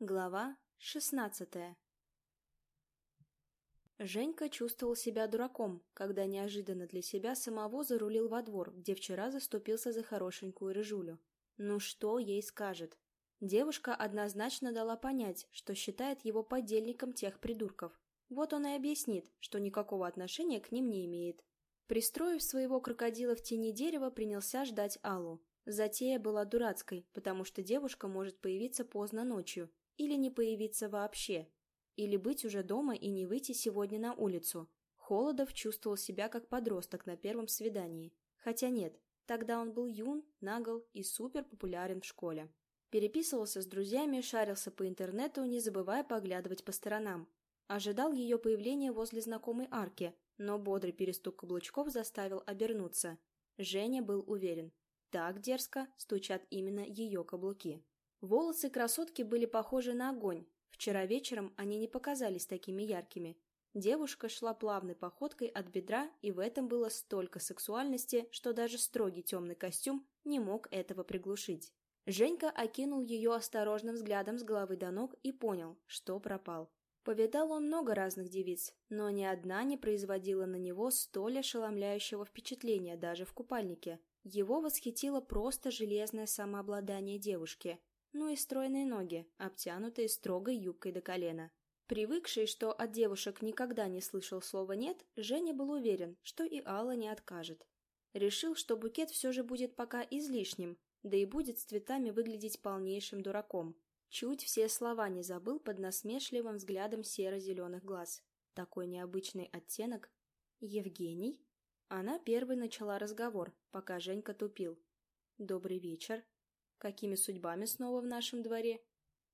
Глава шестнадцатая Женька чувствовал себя дураком, когда неожиданно для себя самого зарулил во двор, где вчера заступился за хорошенькую рыжулю. Ну что ей скажет? Девушка однозначно дала понять, что считает его подельником тех придурков. Вот он и объяснит, что никакого отношения к ним не имеет. Пристроив своего крокодила в тени дерева, принялся ждать Аллу. Затея была дурацкой, потому что девушка может появиться поздно ночью, или не появиться вообще. Или быть уже дома и не выйти сегодня на улицу. Холодов чувствовал себя как подросток на первом свидании. Хотя нет, тогда он был юн, нагл и супер популярен в школе. Переписывался с друзьями, шарился по интернету, не забывая поглядывать по сторонам. Ожидал ее появления возле знакомой арки, но бодрый перестук каблучков заставил обернуться. Женя был уверен. Так дерзко стучат именно ее каблуки. Волосы красотки были похожи на огонь. Вчера вечером они не показались такими яркими. Девушка шла плавной походкой от бедра, и в этом было столько сексуальности, что даже строгий темный костюм не мог этого приглушить. Женька окинул ее осторожным взглядом с головы до ног и понял, что пропал. Повидал он много разных девиц, но ни одна не производила на него столь ошеломляющего впечатления даже в купальнике. Его восхитило просто железное самообладание девушки ну и стройные ноги, обтянутые строгой юбкой до колена. Привыкший, что от девушек никогда не слышал слова «нет», Женя был уверен, что и Алла не откажет. Решил, что букет все же будет пока излишним, да и будет с цветами выглядеть полнейшим дураком. Чуть все слова не забыл под насмешливым взглядом серо-зеленых глаз. Такой необычный оттенок. «Евгений?» Она первой начала разговор, пока Женька тупил. «Добрый вечер», какими судьбами снова в нашем дворе.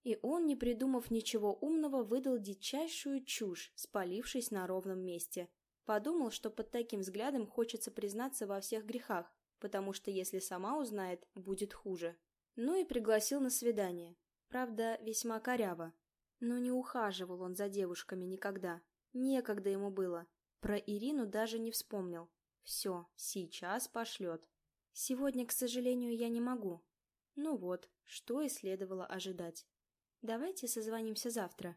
И он, не придумав ничего умного, выдал дичайшую чушь, спалившись на ровном месте. Подумал, что под таким взглядом хочется признаться во всех грехах, потому что если сама узнает, будет хуже. Ну и пригласил на свидание. Правда, весьма коряво. Но не ухаживал он за девушками никогда. Некогда ему было. Про Ирину даже не вспомнил. Все, сейчас пошлет. Сегодня, к сожалению, я не могу. Ну вот, что и следовало ожидать. Давайте созвонимся завтра.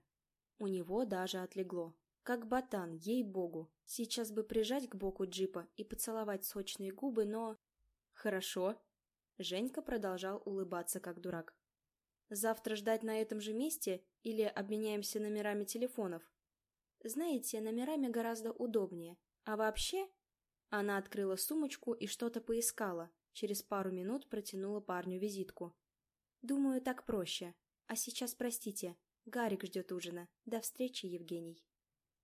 У него даже отлегло. Как ботан, ей-богу. Сейчас бы прижать к боку джипа и поцеловать сочные губы, но... Хорошо. Женька продолжал улыбаться, как дурак. Завтра ждать на этом же месте или обменяемся номерами телефонов? Знаете, номерами гораздо удобнее. А вообще... Она открыла сумочку и что-то поискала, Через пару минут протянула парню визитку. «Думаю, так проще. А сейчас простите. Гарик ждет ужина. До встречи, Евгений».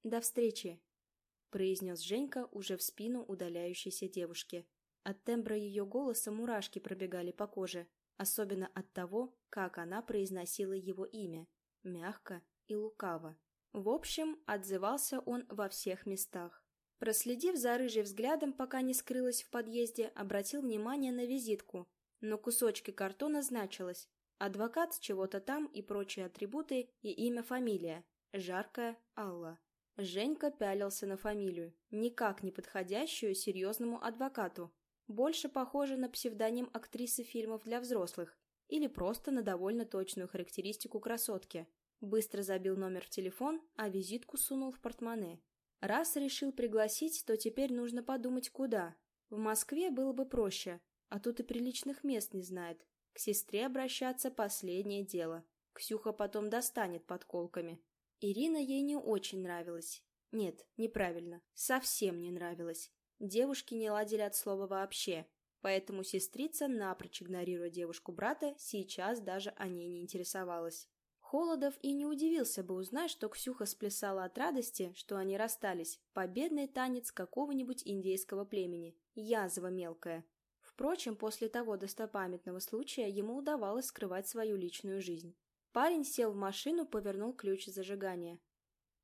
«До встречи», — произнес Женька уже в спину удаляющейся девушки. От тембра ее голоса мурашки пробегали по коже, особенно от того, как она произносила его имя, мягко и лукаво. В общем, отзывался он во всех местах. Проследив за рыжей взглядом, пока не скрылась в подъезде, обратил внимание на визитку. Но кусочки картона значилось «Адвокат чего-то там» и прочие атрибуты и имя-фамилия. Жаркая Алла. Женька пялился на фамилию, никак не подходящую серьезному адвокату. Больше похоже на псевдоним актрисы фильмов для взрослых или просто на довольно точную характеристику красотки. Быстро забил номер в телефон, а визитку сунул в портмоне. Раз решил пригласить, то теперь нужно подумать, куда. В Москве было бы проще, а тут и приличных мест не знает. К сестре обращаться – последнее дело. Ксюха потом достанет подколками. Ирина ей не очень нравилась. Нет, неправильно, совсем не нравилась. Девушки не ладили от слова вообще, поэтому сестрица, напрочь игнорируя девушку брата, сейчас даже о ней не интересовалась. Холодов и не удивился бы узнать, что Ксюха сплясала от радости, что они расстались, победный танец какого-нибудь индейского племени, язва мелкая. Впрочем, после того достопамятного случая ему удавалось скрывать свою личную жизнь. Парень сел в машину, повернул ключ зажигания.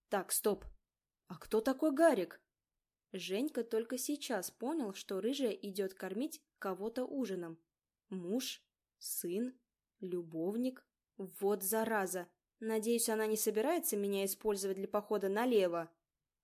«Так, стоп! А кто такой Гарик?» Женька только сейчас понял, что рыжая идет кормить кого-то ужином. Муж? Сын? Любовник? Вот зараза! Надеюсь, она не собирается меня использовать для похода налево.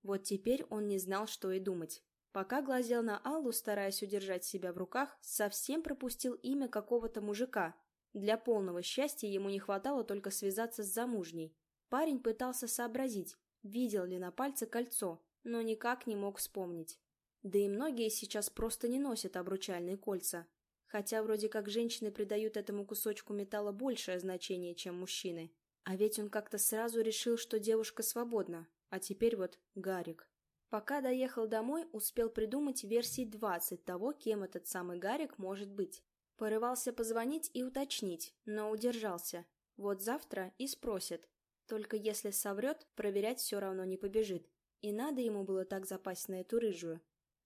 Вот теперь он не знал, что и думать. Пока глазел на Аллу, стараясь удержать себя в руках, совсем пропустил имя какого-то мужика. Для полного счастья ему не хватало только связаться с замужней. Парень пытался сообразить, видел ли на пальце кольцо, но никак не мог вспомнить. Да и многие сейчас просто не носят обручальные кольца. Хотя вроде как женщины придают этому кусочку металла большее значение, чем мужчины. А ведь он как-то сразу решил, что девушка свободна. А теперь вот Гарик. Пока доехал домой, успел придумать версий 20 того, кем этот самый Гарик может быть. Порывался позвонить и уточнить, но удержался. Вот завтра и спросит. Только если соврет, проверять все равно не побежит. И надо ему было так запасть на эту рыжую.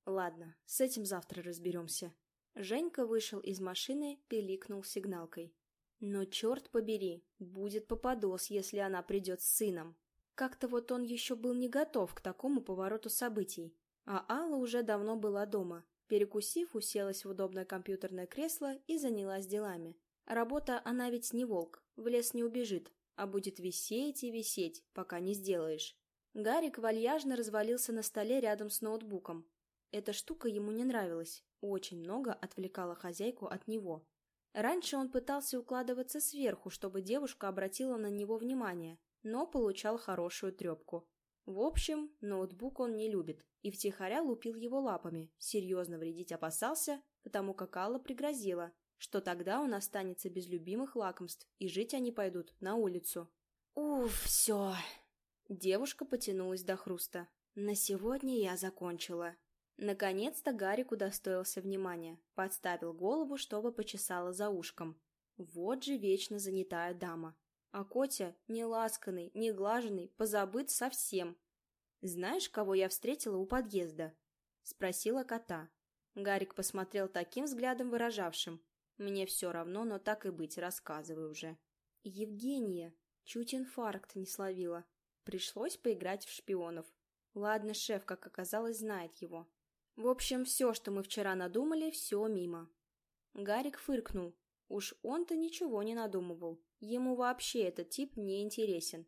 Ладно, с этим завтра разберемся. Женька вышел из машины, пиликнул сигналкой. Но черт побери, будет попадос, если она придет с сыном. Как-то вот он еще был не готов к такому повороту событий. А Алла уже давно была дома. Перекусив, уселась в удобное компьютерное кресло и занялась делами. Работа она ведь не волк, в лес не убежит, а будет висеть и висеть, пока не сделаешь. Гарик вальяжно развалился на столе рядом с ноутбуком. Эта штука ему не нравилась, очень много отвлекала хозяйку от него. Раньше он пытался укладываться сверху, чтобы девушка обратила на него внимание, но получал хорошую трепку. В общем, ноутбук он не любит, и втихаря лупил его лапами, серьезно вредить опасался, потому как Алла пригрозила, что тогда он останется без любимых лакомств, и жить они пойдут на улицу. «Уф, все!» Девушка потянулась до хруста. «На сегодня я закончила». Наконец-то Гарик удостоился внимания, подставил голову, чтобы почесала за ушком. Вот же вечно занятая дама. А Котя не ласканный, не глаженный, позабыт совсем. «Знаешь, кого я встретила у подъезда?» — спросила кота. Гарик посмотрел таким взглядом выражавшим. «Мне все равно, но так и быть, рассказывай уже». «Евгения!» Чуть инфаркт не словила. Пришлось поиграть в шпионов. Ладно, шеф, как оказалось, знает его. В общем, все, что мы вчера надумали, все мимо. Гарик фыркнул. Уж он-то ничего не надумывал. Ему вообще этот тип не интересен.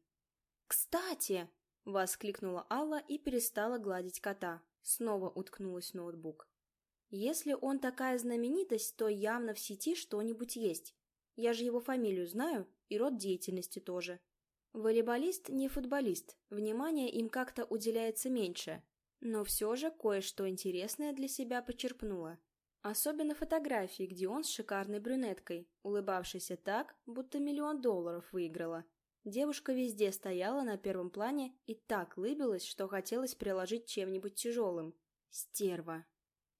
«Кстати!» — воскликнула Алла и перестала гладить кота. Снова уткнулась в ноутбук. «Если он такая знаменитость, то явно в сети что-нибудь есть. Я же его фамилию знаю и род деятельности тоже. Волейболист не футболист, внимания им как-то уделяется меньше, но все же кое-что интересное для себя почерпнула. Особенно фотографии, где он с шикарной брюнеткой, улыбавшейся так, будто миллион долларов выиграла. Девушка везде стояла на первом плане и так лыбилась, что хотелось приложить чем-нибудь тяжелым. Стерва.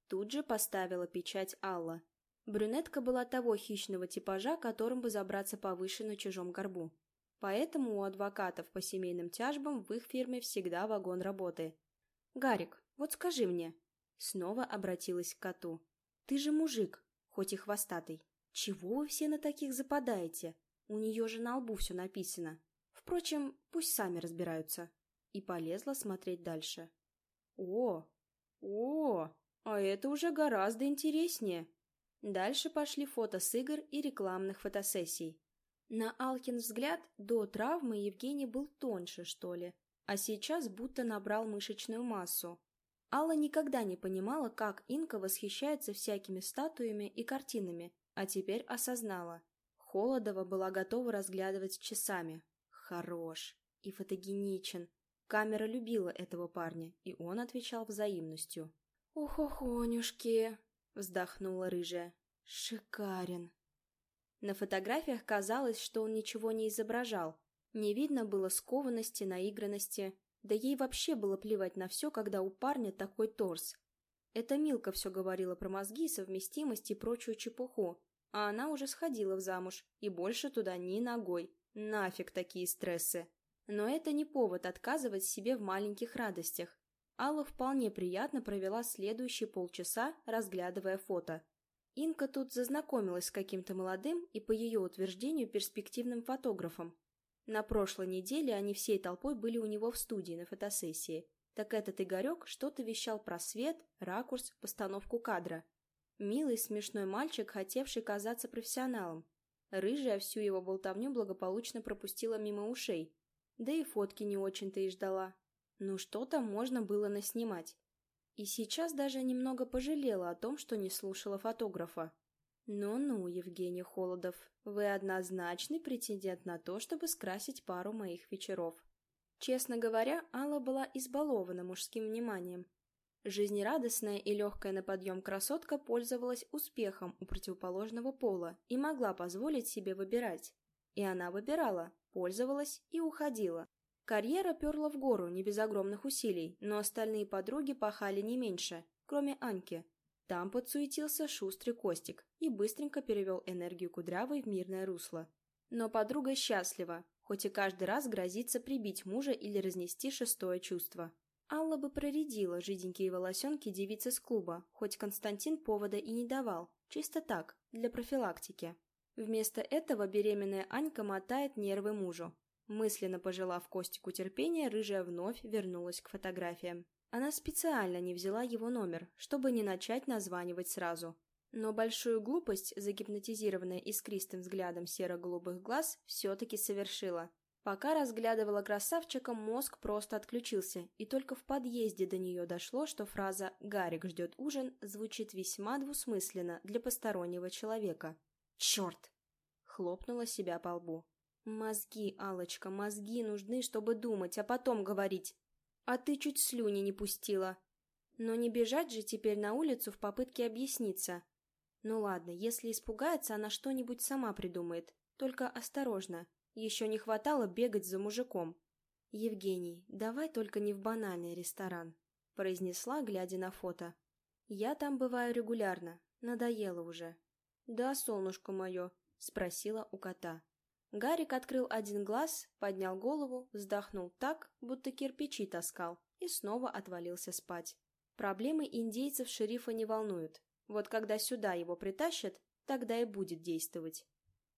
Тут же поставила печать Алла. Брюнетка была того хищного типажа, которым бы забраться повыше на чужом горбу. Поэтому у адвокатов по семейным тяжбам в их фирме всегда вагон работы. «Гарик, вот скажи мне». Снова обратилась к коту. «Ты же мужик, хоть и хвостатый. Чего вы все на таких западаете? У нее же на лбу все написано. Впрочем, пусть сами разбираются». И полезла смотреть дальше. «О, о, а это уже гораздо интереснее». Дальше пошли фото с игр и рекламных фотосессий. На Алкин взгляд, до травмы Евгений был тоньше, что ли, а сейчас будто набрал мышечную массу. Алла никогда не понимала, как Инка восхищается всякими статуями и картинами, а теперь осознала. Холодова была готова разглядывать часами. Хорош и фотогеничен. Камера любила этого парня, и он отвечал взаимностью. «Ох-охонюшки!» — вздохнула рыжая. «Шикарен!» На фотографиях казалось, что он ничего не изображал, не видно было скованности, наигранности, да ей вообще было плевать на все, когда у парня такой торс. Это Милка все говорила про мозги, совместимость и прочую чепуху, а она уже сходила в замуж, и больше туда ни ногой. Нафиг такие стрессы. Но это не повод отказывать себе в маленьких радостях. Алла вполне приятно провела следующие полчаса, разглядывая фото. Инка тут зазнакомилась с каким-то молодым и, по ее утверждению, перспективным фотографом. На прошлой неделе они всей толпой были у него в студии на фотосессии. Так этот Игорек что-то вещал про свет, ракурс, постановку кадра. Милый, смешной мальчик, хотевший казаться профессионалом. Рыжая всю его болтовню благополучно пропустила мимо ушей. Да и фотки не очень-то и ждала. Ну что там можно было наснимать? И сейчас даже немного пожалела о том, что не слушала фотографа. Ну-ну, Евгений Холодов, вы однозначный претендент на то, чтобы скрасить пару моих вечеров. Честно говоря, Алла была избалована мужским вниманием. Жизнерадостная и легкая на подъем красотка пользовалась успехом у противоположного пола и могла позволить себе выбирать. И она выбирала, пользовалась и уходила. Карьера перла в гору не без огромных усилий, но остальные подруги пахали не меньше, кроме Аньки. Там подсуетился шустрый Костик и быстренько перевел энергию Кудрявой в мирное русло. Но подруга счастлива, хоть и каждый раз грозится прибить мужа или разнести шестое чувство. Алла бы проредила жиденькие волосенки девицы с клуба, хоть Константин повода и не давал, чисто так, для профилактики. Вместо этого беременная Анька мотает нервы мужу. Мысленно пожелав Костику терпения, рыжая вновь вернулась к фотографиям. Она специально не взяла его номер, чтобы не начать названивать сразу. Но большую глупость, загипнотизированная искристым взглядом серо-голубых глаз, все-таки совершила. Пока разглядывала красавчика, мозг просто отключился, и только в подъезде до нее дошло, что фраза «Гарик ждет ужин» звучит весьма двусмысленно для постороннего человека. «Черт!» — хлопнула себя по лбу. «Мозги, алочка мозги нужны, чтобы думать, а потом говорить. А ты чуть слюни не пустила. Но не бежать же теперь на улицу в попытке объясниться. Ну ладно, если испугается, она что-нибудь сама придумает. Только осторожно. Еще не хватало бегать за мужиком. «Евгений, давай только не в банальный ресторан», — произнесла, глядя на фото. «Я там бываю регулярно. Надоело уже». «Да, солнышко мое», — спросила у кота. Гарик открыл один глаз, поднял голову, вздохнул так, будто кирпичи таскал, и снова отвалился спать. Проблемы индейцев шерифа не волнуют. Вот когда сюда его притащат, тогда и будет действовать.